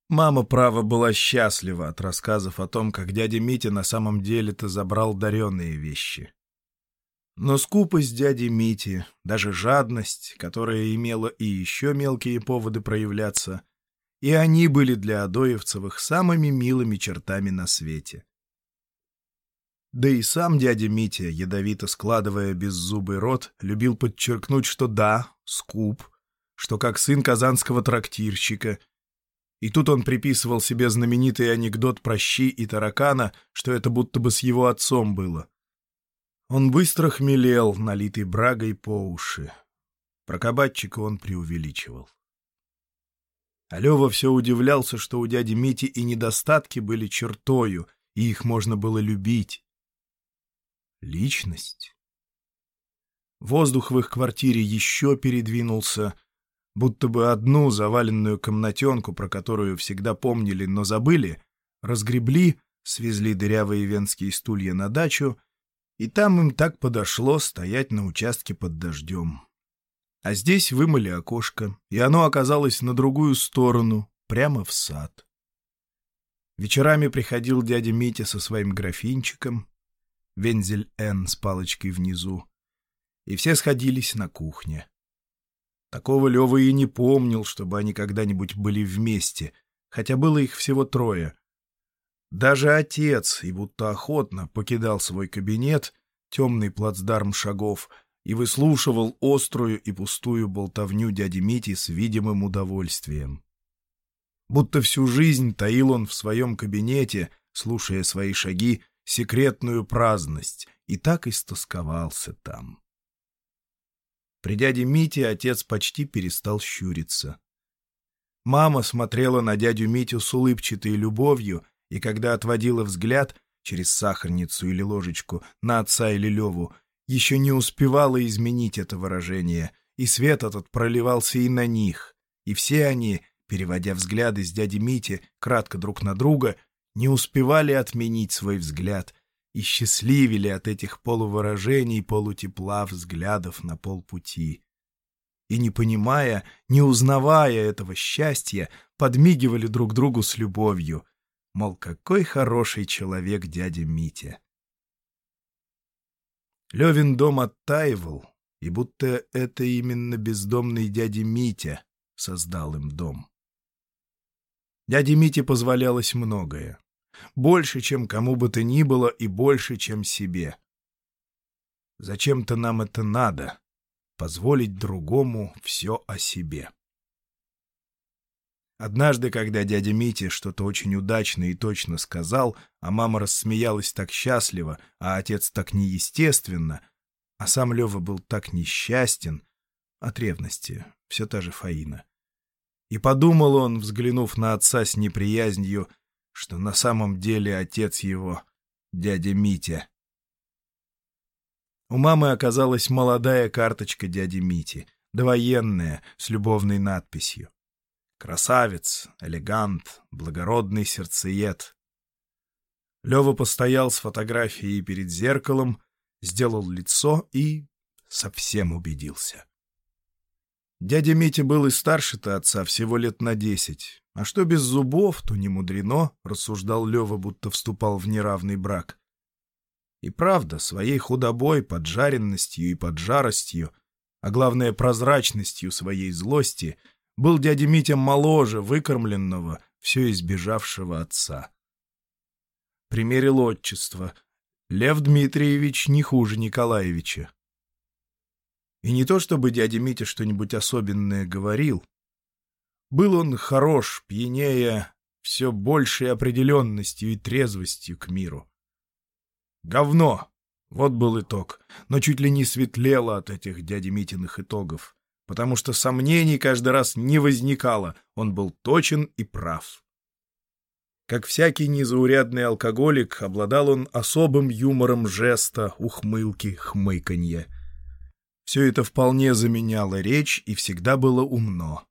Мама, право, была счастлива от рассказов о том, как дядя Митя на самом деле-то забрал даренные вещи. Но скупость дяди Мити, даже жадность, которая имела и еще мелкие поводы проявляться, и они были для Адоевцевых самыми милыми чертами на свете. Да и сам дядя Митя, ядовито складывая беззубый рот, любил подчеркнуть, что да, скуп, что как сын казанского трактирщика. И тут он приписывал себе знаменитый анекдот про щи и таракана, что это будто бы с его отцом было. Он быстро хмелел, налитый брагой по уши. Про кабатчика он преувеличивал. А Лева все удивлялся, что у дяди Мити и недостатки были чертою, и их можно было любить. Личность. Воздух в их квартире еще передвинулся, будто бы одну заваленную комнатенку, про которую всегда помнили, но забыли, разгребли, свезли дырявые венские стулья на дачу, и там им так подошло стоять на участке под дождем. А здесь вымыли окошко, и оно оказалось на другую сторону, прямо в сад. Вечерами приходил дядя Митя со своим графинчиком, Вензель Н с палочкой внизу, и все сходились на кухне. Такого Лёва и не помнил, чтобы они когда-нибудь были вместе, хотя было их всего трое. Даже отец, и будто охотно, покидал свой кабинет, темный плацдарм шагов, и выслушивал острую и пустую болтовню дяди Мити с видимым удовольствием. Будто всю жизнь таил он в своем кабинете, слушая свои шаги, секретную праздность, и так истосковался там. При дяде Мите отец почти перестал щуриться. Мама смотрела на дядю Митю с улыбчатой любовью, и когда отводила взгляд через сахарницу или ложечку на отца или Леву, еще не успевала изменить это выражение, и свет этот проливался и на них, и все они, переводя взгляды с дяди Мити кратко друг на друга, не успевали отменить свой взгляд и счастливили от этих полувыражений, полутепла взглядов на полпути. И не понимая, не узнавая этого счастья, подмигивали друг другу с любовью, мол, какой хороший человек дядя Митя. Левин дом оттаивал, и будто это именно бездомный дядя Митя создал им дом. Дяде Мите позволялось многое. Больше, чем кому бы то ни было, и больше, чем себе. Зачем-то нам это надо — позволить другому все о себе. Однажды, когда дядя Митя что-то очень удачно и точно сказал, а мама рассмеялась так счастливо, а отец так неестественно, а сам Лева был так несчастен, от ревности, все та же Фаина. И подумал он, взглянув на отца с неприязнью, что на самом деле отец его — дядя Митя. У мамы оказалась молодая карточка дяди Мити, довоенная, с любовной надписью. Красавец, элегант, благородный сердцеед. Лева постоял с фотографией перед зеркалом, сделал лицо и совсем убедился. Дядя Митя был и старше-то отца всего лет на десять. А что без зубов, то не мудрено, — рассуждал Лева, будто вступал в неравный брак. И правда, своей худобой, поджаренностью и поджаростью, а главное прозрачностью своей злости — был дядя Митя моложе, выкормленного, все избежавшего отца. Примерил отчество. Лев Дмитриевич не хуже Николаевича. И не то чтобы дядя Митя что-нибудь особенное говорил. Был он хорош, пьянее, все большей определенностью и трезвостью к миру. Говно! Вот был итог, но чуть ли не светлело от этих дяди Митиных итогов потому что сомнений каждый раз не возникало, он был точен и прав. Как всякий незаурядный алкоголик, обладал он особым юмором жеста, ухмылки, хмыканья. Все это вполне заменяло речь и всегда было умно.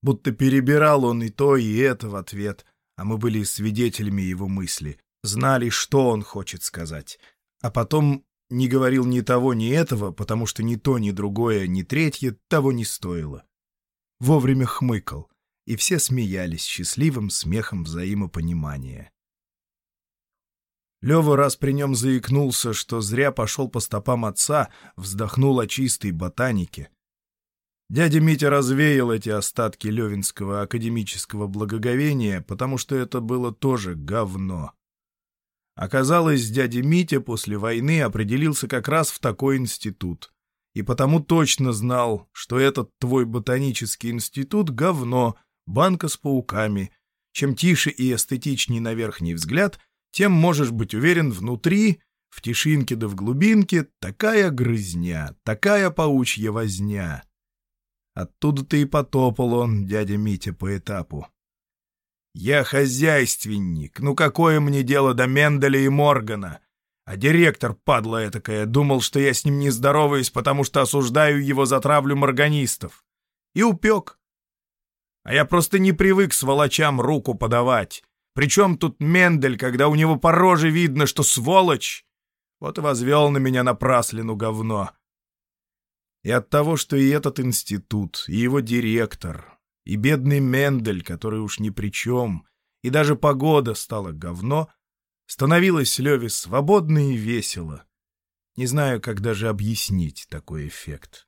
Будто перебирал он и то, и это в ответ, а мы были свидетелями его мысли, знали, что он хочет сказать, а потом не говорил ни того, ни этого, потому что ни то, ни другое, ни третье того не стоило. Вовремя хмыкал, и все смеялись счастливым смехом взаимопонимания. Лева раз при нем заикнулся, что зря пошел по стопам отца, вздохнул о чистой ботанике. Дядя Митя развеял эти остатки левинского академического благоговения, потому что это было тоже говно. Оказалось, дядя Митя после войны определился как раз в такой институт. И потому точно знал, что этот твой ботанический институт — говно, банка с пауками. Чем тише и эстетичней на верхний взгляд, тем можешь быть уверен внутри, в тишинке да в глубинке, такая грызня, такая паучья возня. Оттуда-то и потопал он, дядя Митя, по этапу. «Я хозяйственник. Ну какое мне дело до Менделя и Моргана? А директор, падла этакая, думал, что я с ним не здороваюсь, потому что осуждаю его за травлю морганистов. И упек. А я просто не привык сволочам руку подавать. Причем тут Мендель, когда у него по роже видно, что сволочь? Вот и возвел на меня напраслину говно. И от того, что и этот институт, и его директор, и бедный Мендель, который уж ни при чем, и даже погода стала говно, становилось Леве свободно и весело. Не знаю, как даже объяснить такой эффект.